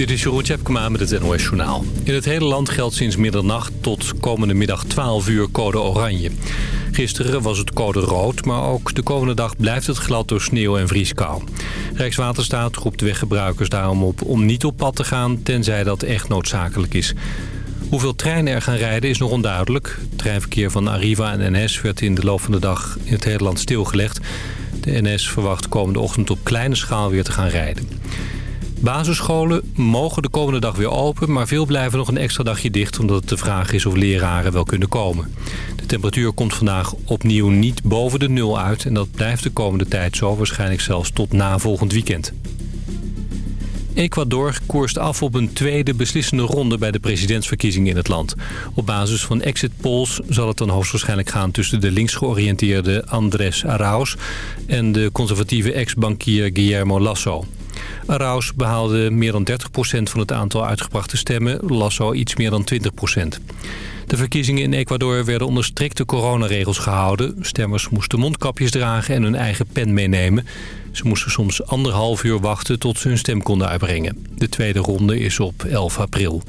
Dit is Jeroen Tjepkema met het NOS Journaal. In het hele land geldt sinds middernacht tot komende middag 12 uur code oranje. Gisteren was het code rood, maar ook de komende dag blijft het glad door sneeuw en vrieskou. Rijkswaterstaat roept weggebruikers daarom op om niet op pad te gaan, tenzij dat echt noodzakelijk is. Hoeveel treinen er gaan rijden is nog onduidelijk. Het treinverkeer van Arriva en NS werd in de loop van de dag in het hele land stilgelegd. De NS verwacht komende ochtend op kleine schaal weer te gaan rijden. Basisscholen mogen de komende dag weer open, maar veel blijven nog een extra dagje dicht... omdat het de vraag is of leraren wel kunnen komen. De temperatuur komt vandaag opnieuw niet boven de nul uit... en dat blijft de komende tijd zo, waarschijnlijk zelfs tot na volgend weekend. Ecuador koerst af op een tweede beslissende ronde bij de presidentsverkiezingen in het land. Op basis van exit polls zal het dan hoogstwaarschijnlijk gaan tussen de linksgeoriënteerde Andrés Arauz en de conservatieve ex-bankier Guillermo Lasso. Arauz behaalde meer dan 30% van het aantal uitgebrachte stemmen, Lasso iets meer dan 20%. De verkiezingen in Ecuador werden onder strikte coronaregels gehouden. Stemmers moesten mondkapjes dragen en hun eigen pen meenemen. Ze moesten soms anderhalf uur wachten tot ze hun stem konden uitbrengen. De tweede ronde is op 11 april.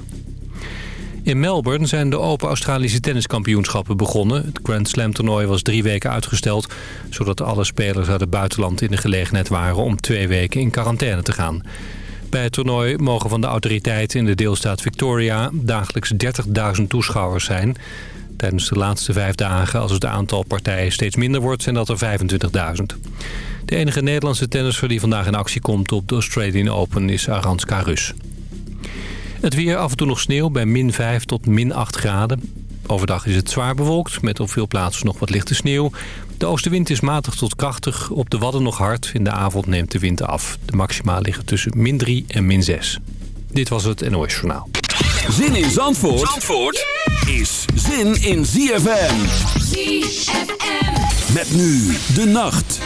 In Melbourne zijn de Open Australische Tenniskampioenschappen begonnen. Het Grand Slam toernooi was drie weken uitgesteld... zodat alle spelers uit het buitenland in de gelegenheid waren... om twee weken in quarantaine te gaan. Bij het toernooi mogen van de autoriteiten in de deelstaat Victoria... dagelijks 30.000 toeschouwers zijn. Tijdens de laatste vijf dagen, als het aantal partijen steeds minder wordt... zijn dat er 25.000. De enige Nederlandse tennisser die vandaag in actie komt op de Australian Open is Aranska Rus. Het weer af en toe nog sneeuw bij min 5 tot min 8 graden. Overdag is het zwaar bewolkt met op veel plaatsen nog wat lichte sneeuw. De oostenwind is matig tot krachtig, op de Wadden nog hard. In de avond neemt de wind af. De maxima liggen tussen min 3 en min 6. Dit was het NOS Journaal. Zin in Zandvoort, Zandvoort is zin in ZFM. ZFM. Met nu de nacht.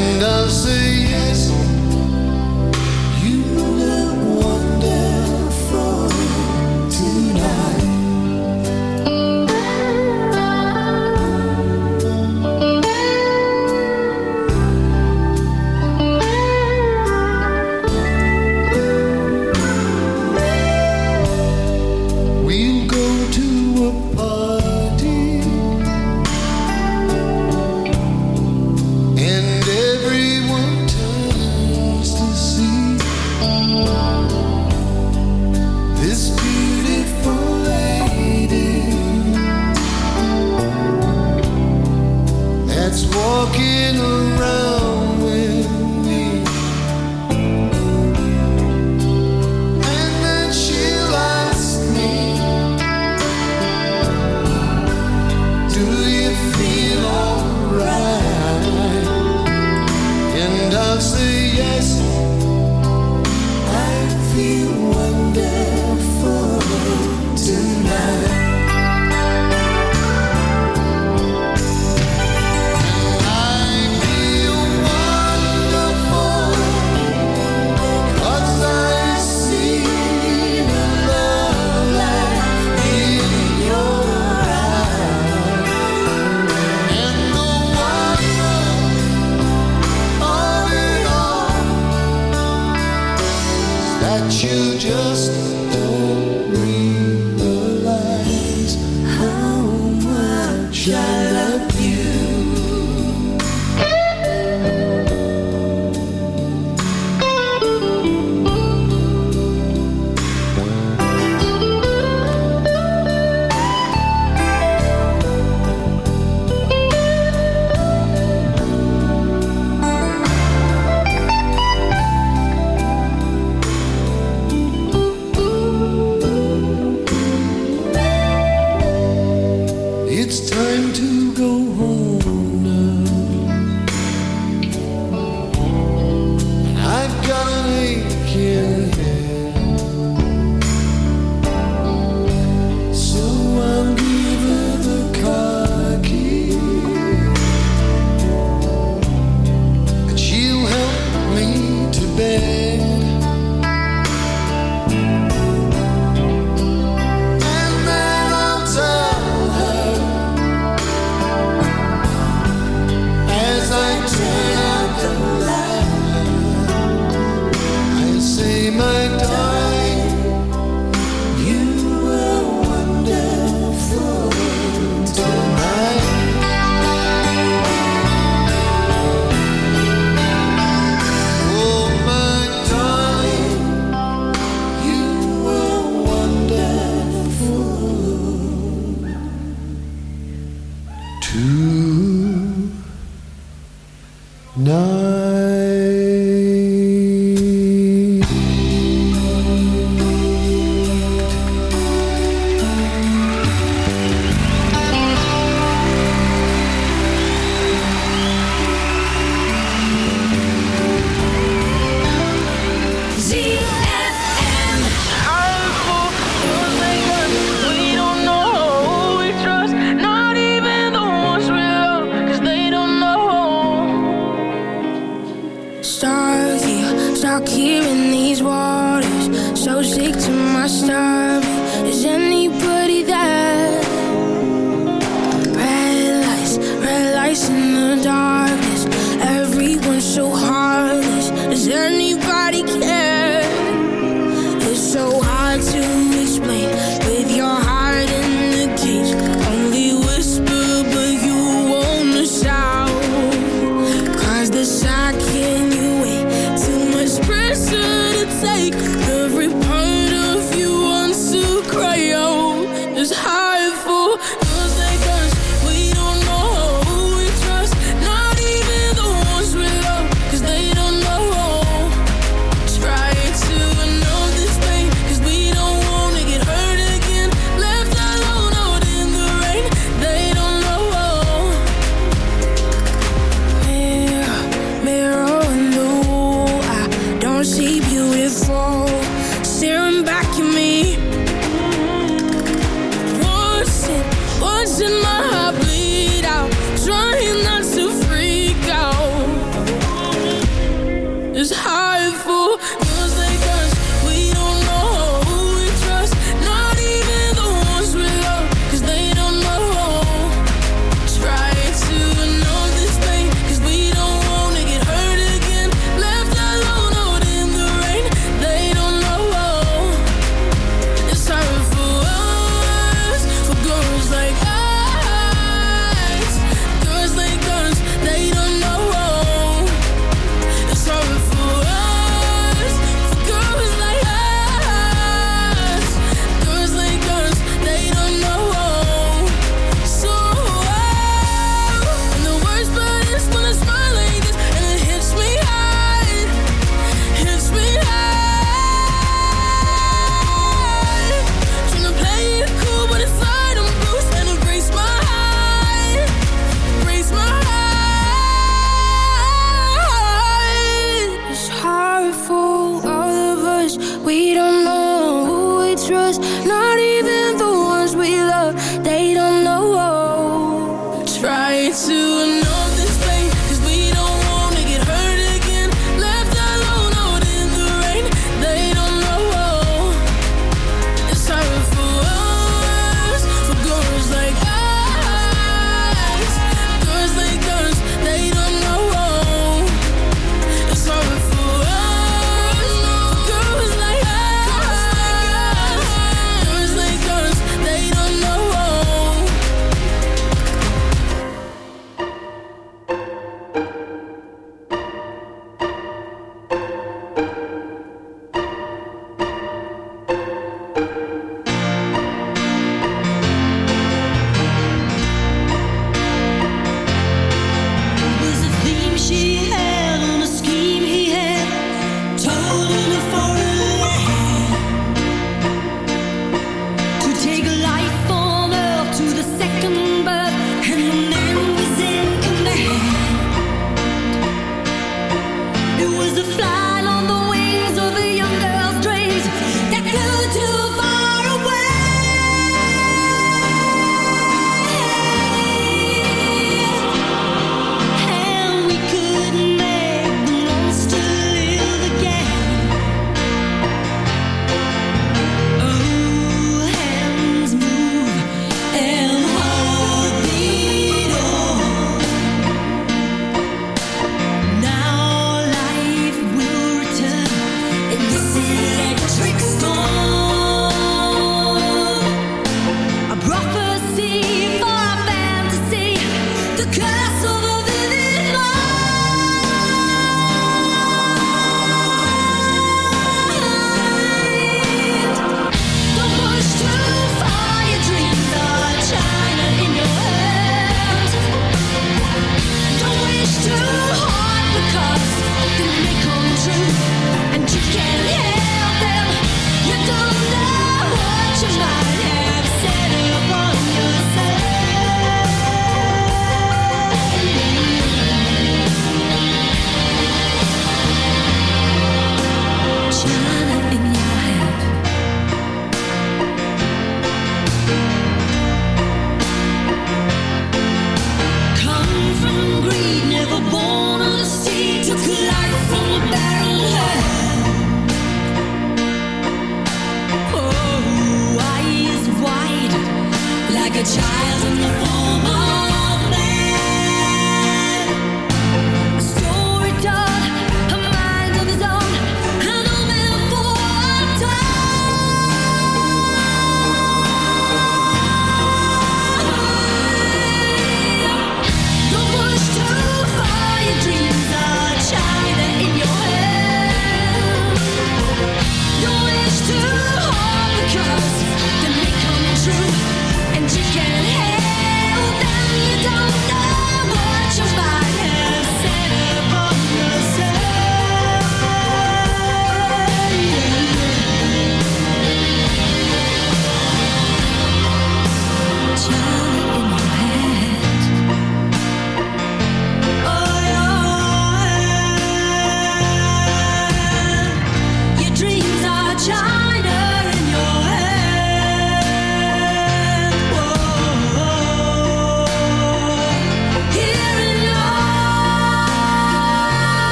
and I'll say yes. Starve you, stuck here in these waters. So sick to my stomach. Is anybody there? Red lights, red lights in the dark.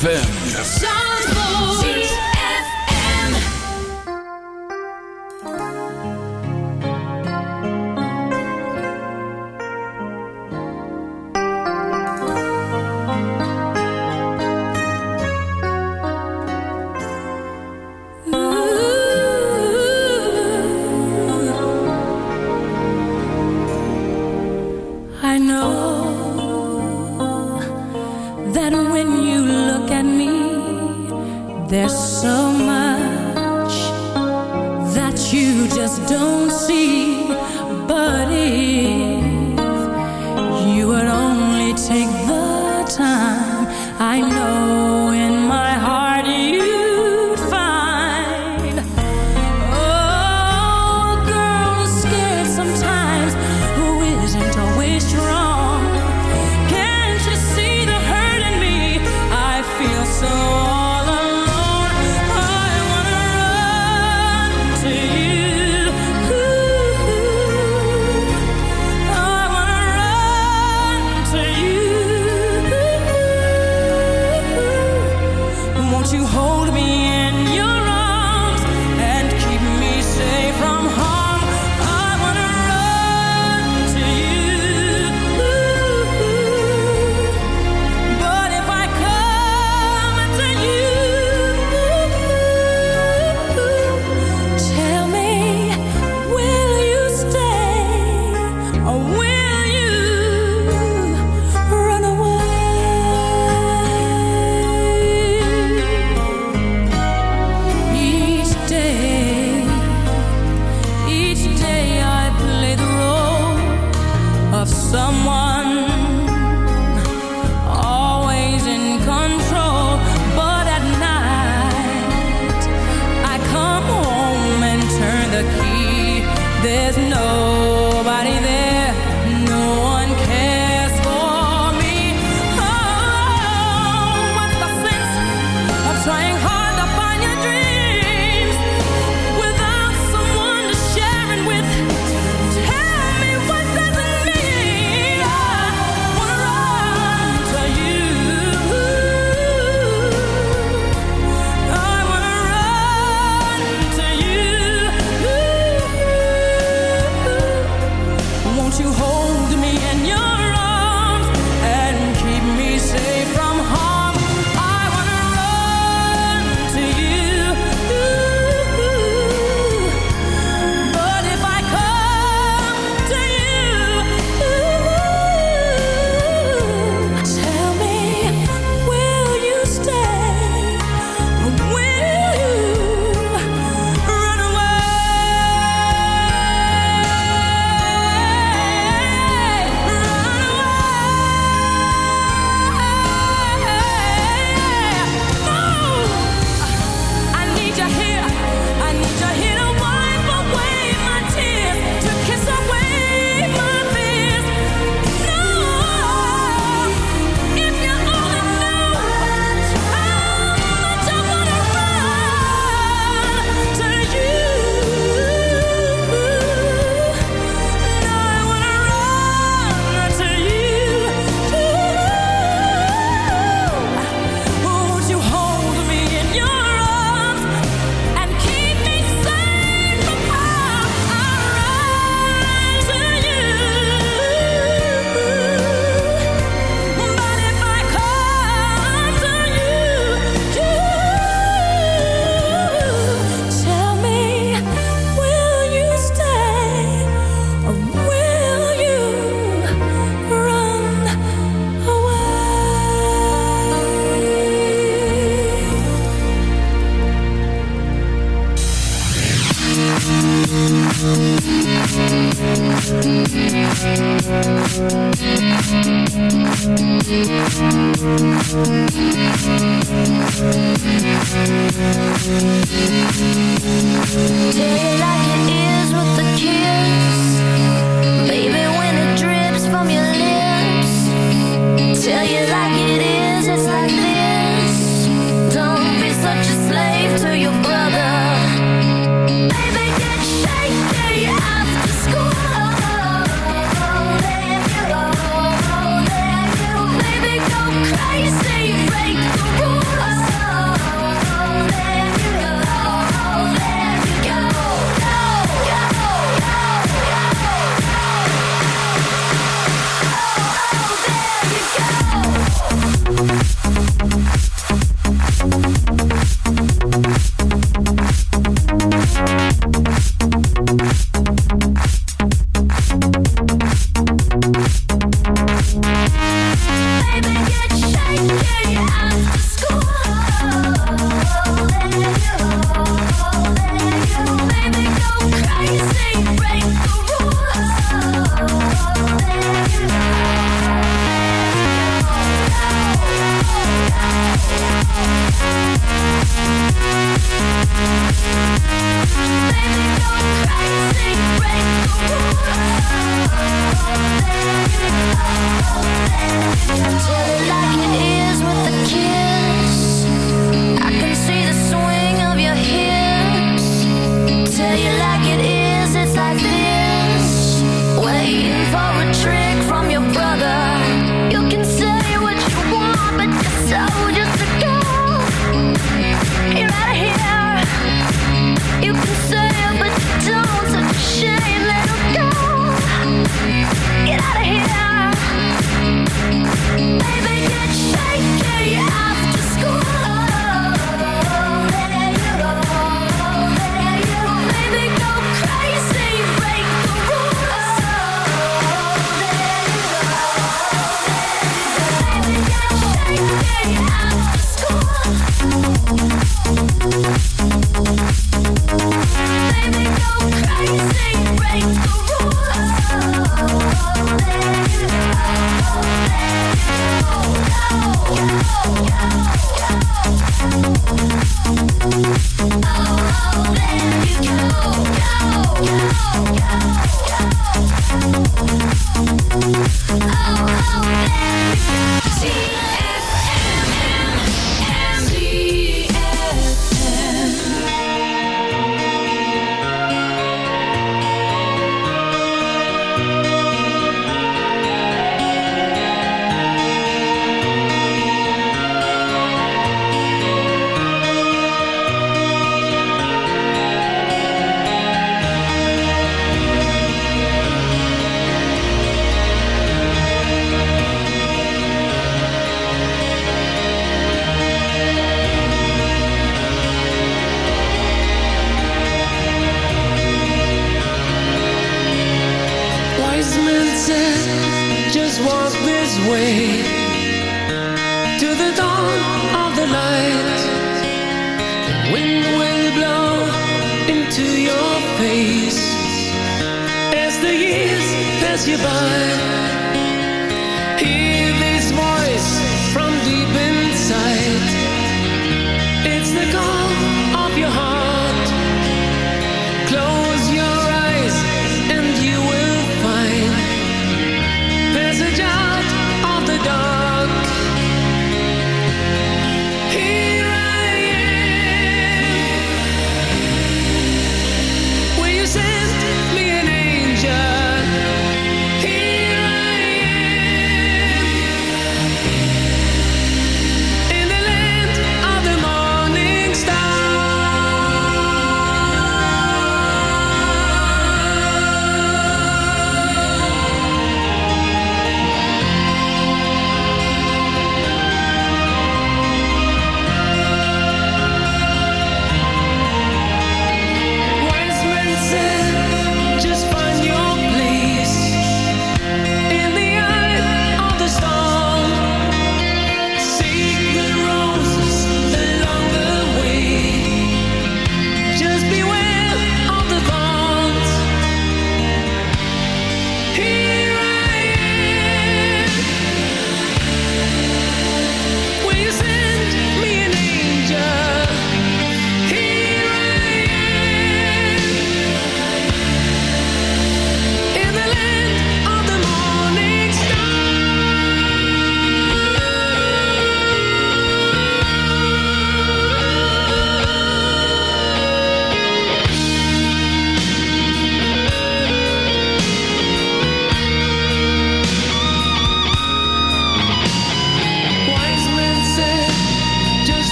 ZFM.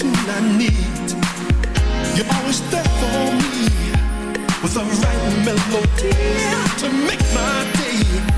everything I need. You're always there for me with the right melody to make my day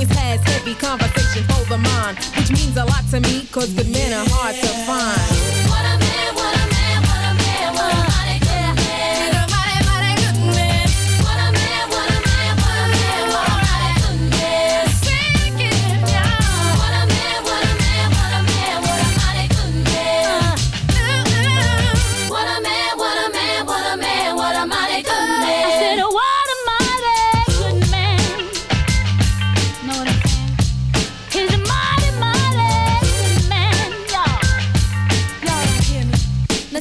always has heavy conversation over the mind, which means a lot to me, cause good men are hard to find.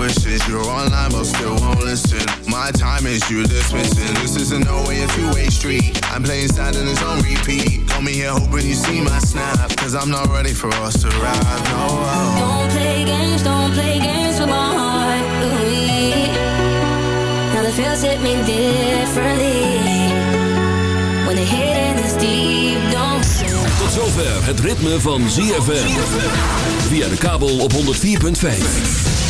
wishes. You're online but still won't listen. My time is you dismissing. This isn't no way a two-way street. I'm playing sad and it's on repeat. Call me here hoping you see my snap. Cause I'm not ready for us to ride. No. Don't play games, don't play games with my heart. Ooh, now the feels hit me differently. When the hitting is deep, don't Tot zover het ritme van ZFM. Via de kabel op 104.5.